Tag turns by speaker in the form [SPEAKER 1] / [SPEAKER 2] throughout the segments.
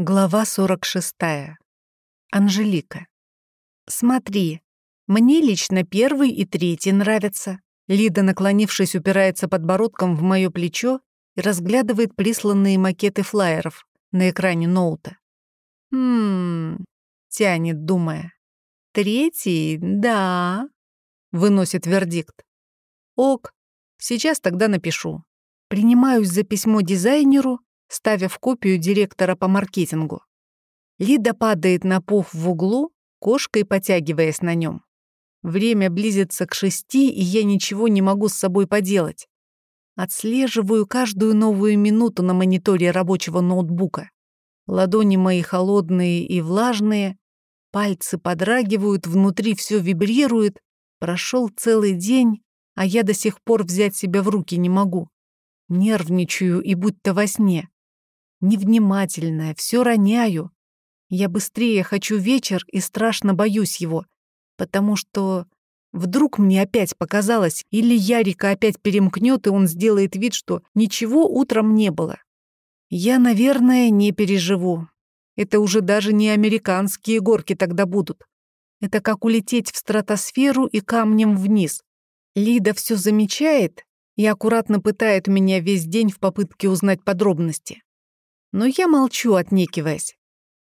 [SPEAKER 1] Глава 46. Анжелика. «Смотри, мне лично первый и третий нравятся». Лида, наклонившись, упирается подбородком в мое плечо и разглядывает присланные макеты флаеров на экране ноута. «Хм...» — тянет, думая. «Третий, да...» — выносит вердикт. «Ок, сейчас тогда напишу. Принимаюсь за письмо дизайнеру ставя в копию директора по маркетингу. Лида падает на пух в углу, кошкой потягиваясь на нем. Время близится к шести, и я ничего не могу с собой поделать. Отслеживаю каждую новую минуту на мониторе рабочего ноутбука. Ладони мои холодные и влажные, пальцы подрагивают, внутри все вибрирует. Прошел целый день, а я до сих пор взять себя в руки не могу. Нервничаю и будто во сне невнимательная, все роняю. Я быстрее хочу вечер и страшно боюсь его, потому что вдруг мне опять показалось, или Ярика опять перемкнет, и он сделает вид, что ничего утром не было. Я, наверное, не переживу. Это уже даже не американские горки тогда будут. Это как улететь в стратосферу и камнем вниз. Лида все замечает и аккуратно пытает меня весь день в попытке узнать подробности. Но я молчу, отнекиваясь.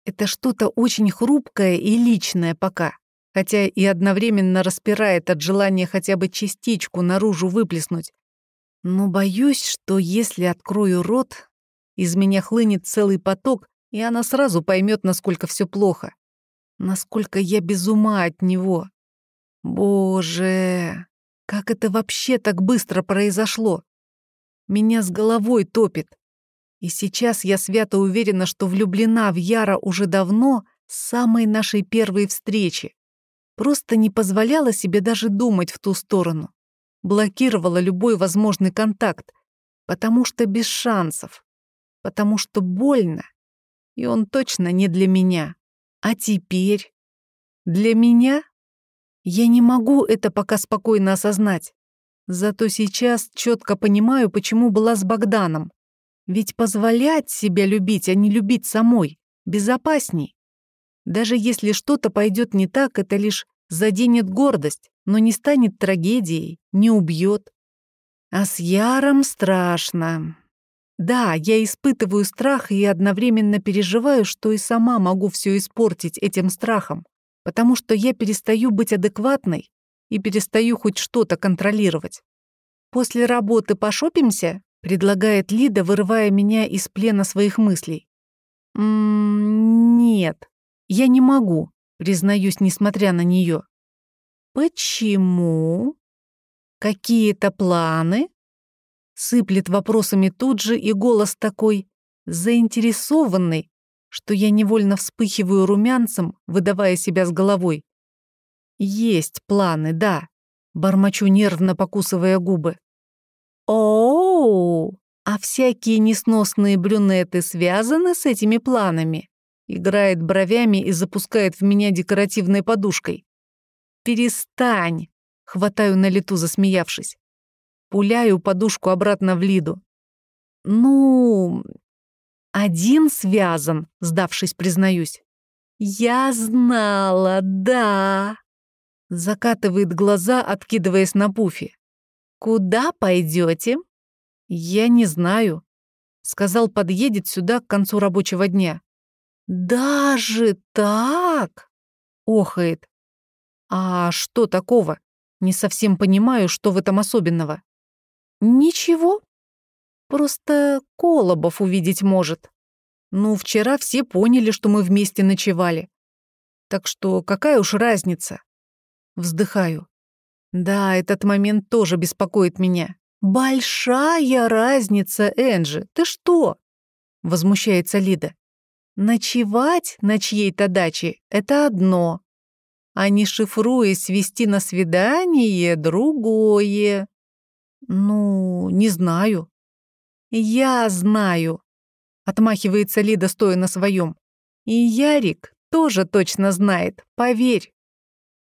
[SPEAKER 1] Это что-то очень хрупкое и личное пока, хотя и одновременно распирает от желания хотя бы частичку наружу выплеснуть. Но боюсь, что если открою рот, из меня хлынет целый поток, и она сразу поймет, насколько все плохо. Насколько я без ума от него. Боже, как это вообще так быстро произошло? Меня с головой топит. И сейчас я свято уверена, что влюблена в Яра уже давно, с самой нашей первой встречи. Просто не позволяла себе даже думать в ту сторону. Блокировала любой возможный контакт, потому что без шансов, потому что больно. И он точно не для меня. А теперь? Для меня? Я не могу это пока спокойно осознать. Зато сейчас четко понимаю, почему была с Богданом. Ведь позволять себя любить, а не любить самой, безопасней. Даже если что-то пойдет не так, это лишь заденет гордость, но не станет трагедией, не убьет. А с Яром страшно. Да, я испытываю страх и одновременно переживаю, что и сама могу все испортить этим страхом, потому что я перестаю быть адекватной и перестаю хоть что-то контролировать. После работы пошопимся? Предлагает Лида, вырывая меня из плена своих мыслей. «М -м «Нет, я не могу», признаюсь, несмотря на нее. «Почему? Какие-то планы?» Сыплет вопросами тут же, и голос такой заинтересованный, что я невольно вспыхиваю румянцем, выдавая себя с головой. «Есть планы, да», — бормочу нервно, покусывая губы. Оу, а всякие несносные брюнеты связаны с этими планами? Играет бровями и запускает в меня декоративной подушкой. Перестань, хватаю на лету, засмеявшись. Пуляю подушку обратно в Лиду. Ну, один связан, сдавшись, признаюсь. Я знала, да. Закатывает глаза, откидываясь на пуфе. «Куда пойдете?» «Я не знаю», — сказал, подъедет сюда к концу рабочего дня. «Даже так?» — охает. «А что такого? Не совсем понимаю, что в этом особенного». «Ничего. Просто Колобов увидеть может. Ну, вчера все поняли, что мы вместе ночевали. Так что какая уж разница?» Вздыхаю. Да, этот момент тоже беспокоит меня. «Большая разница, Энджи, ты что?» Возмущается Лида. «Ночевать на чьей-то даче — это одно, а не шифруясь вести на свидание — другое». «Ну, не знаю». «Я знаю», — отмахивается Лида, стоя на своем. «И Ярик тоже точно знает, поверь».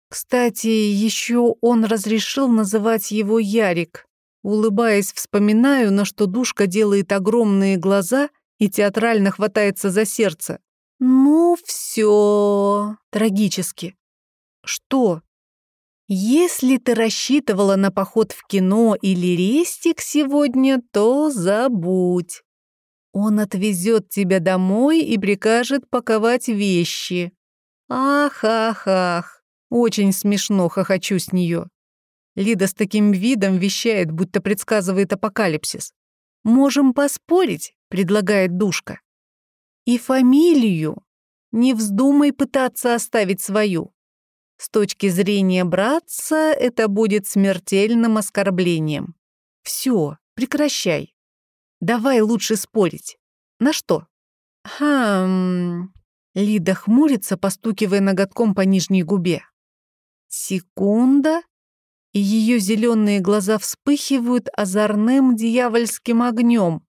[SPEAKER 1] Кстати, еще он разрешил называть его Ярик. Улыбаясь, вспоминаю, на что душка делает огромные глаза и театрально хватается за сердце. Ну все, трагически. Что? Если ты рассчитывала на поход в кино или рестик сегодня, то забудь. Он отвезет тебя домой и прикажет паковать вещи. Ах, ах, ах. Очень смешно хохочу с нее. Лида с таким видом вещает, будто предсказывает апокалипсис. «Можем поспорить», — предлагает Душка. «И фамилию. Не вздумай пытаться оставить свою. С точки зрения братца это будет смертельным оскорблением. Все, прекращай. Давай лучше спорить. На что? Хм... Лида хмурится, постукивая ноготком по нижней губе. Секунда, и ее зеленые глаза вспыхивают озорным дьявольским огнем.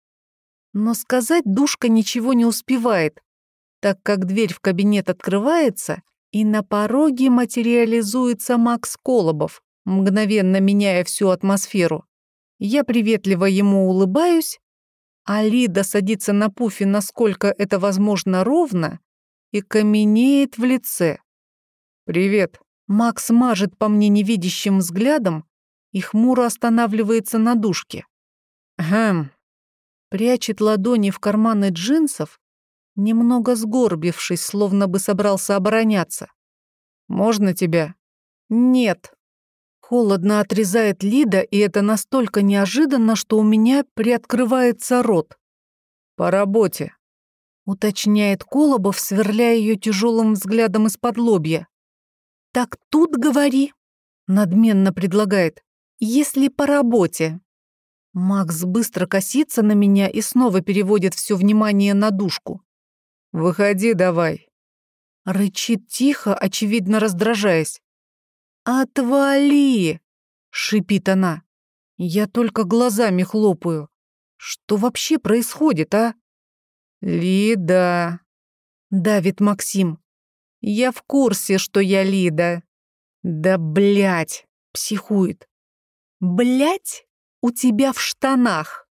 [SPEAKER 1] Но сказать душка ничего не успевает, так как дверь в кабинет открывается, и на пороге материализуется Макс Колобов, мгновенно меняя всю атмосферу. Я приветливо ему улыбаюсь, а Лида садится на пуфе, насколько это возможно ровно, и каменеет в лице. «Привет». Макс мажет по мне невидящим взглядом и хмуро останавливается на душке. «Хм». Прячет ладони в карманы джинсов, немного сгорбившись, словно бы собрался обороняться. «Можно тебя?» «Нет». Холодно отрезает Лида, и это настолько неожиданно, что у меня приоткрывается рот. «По работе», — уточняет Колобов, сверляя ее тяжелым взглядом из-под лобья. «Так тут говори», — надменно предлагает, — «если по работе». Макс быстро косится на меня и снова переводит все внимание на душку. «Выходи давай». Рычит тихо, очевидно раздражаясь. «Отвали!» — шипит она. Я только глазами хлопаю. Что вообще происходит, а? «Лида!» — давит Максим. «Я в курсе, что я Лида». «Да блять!» — психует. «Блять? У тебя в штанах!»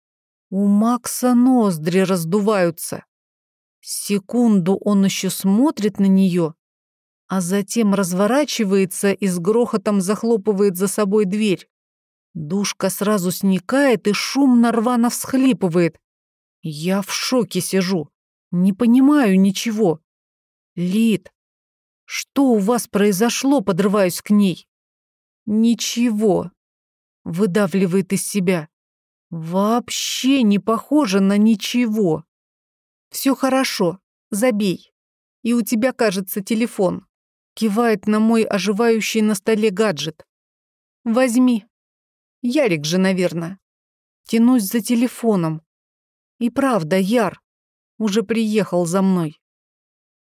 [SPEAKER 1] У Макса ноздри раздуваются. Секунду он еще смотрит на нее, а затем разворачивается и с грохотом захлопывает за собой дверь. Душка сразу сникает и шумно рвано всхлипывает. Я в шоке сижу, не понимаю ничего. Лид, что у вас произошло, подрываюсь к ней? Ничего, выдавливает из себя. Вообще не похоже на ничего. Все хорошо, забей. И у тебя, кажется, телефон. Кивает на мой оживающий на столе гаджет. Возьми. Ярик же, наверное. Тянусь за телефоном. И правда, Яр уже приехал за мной.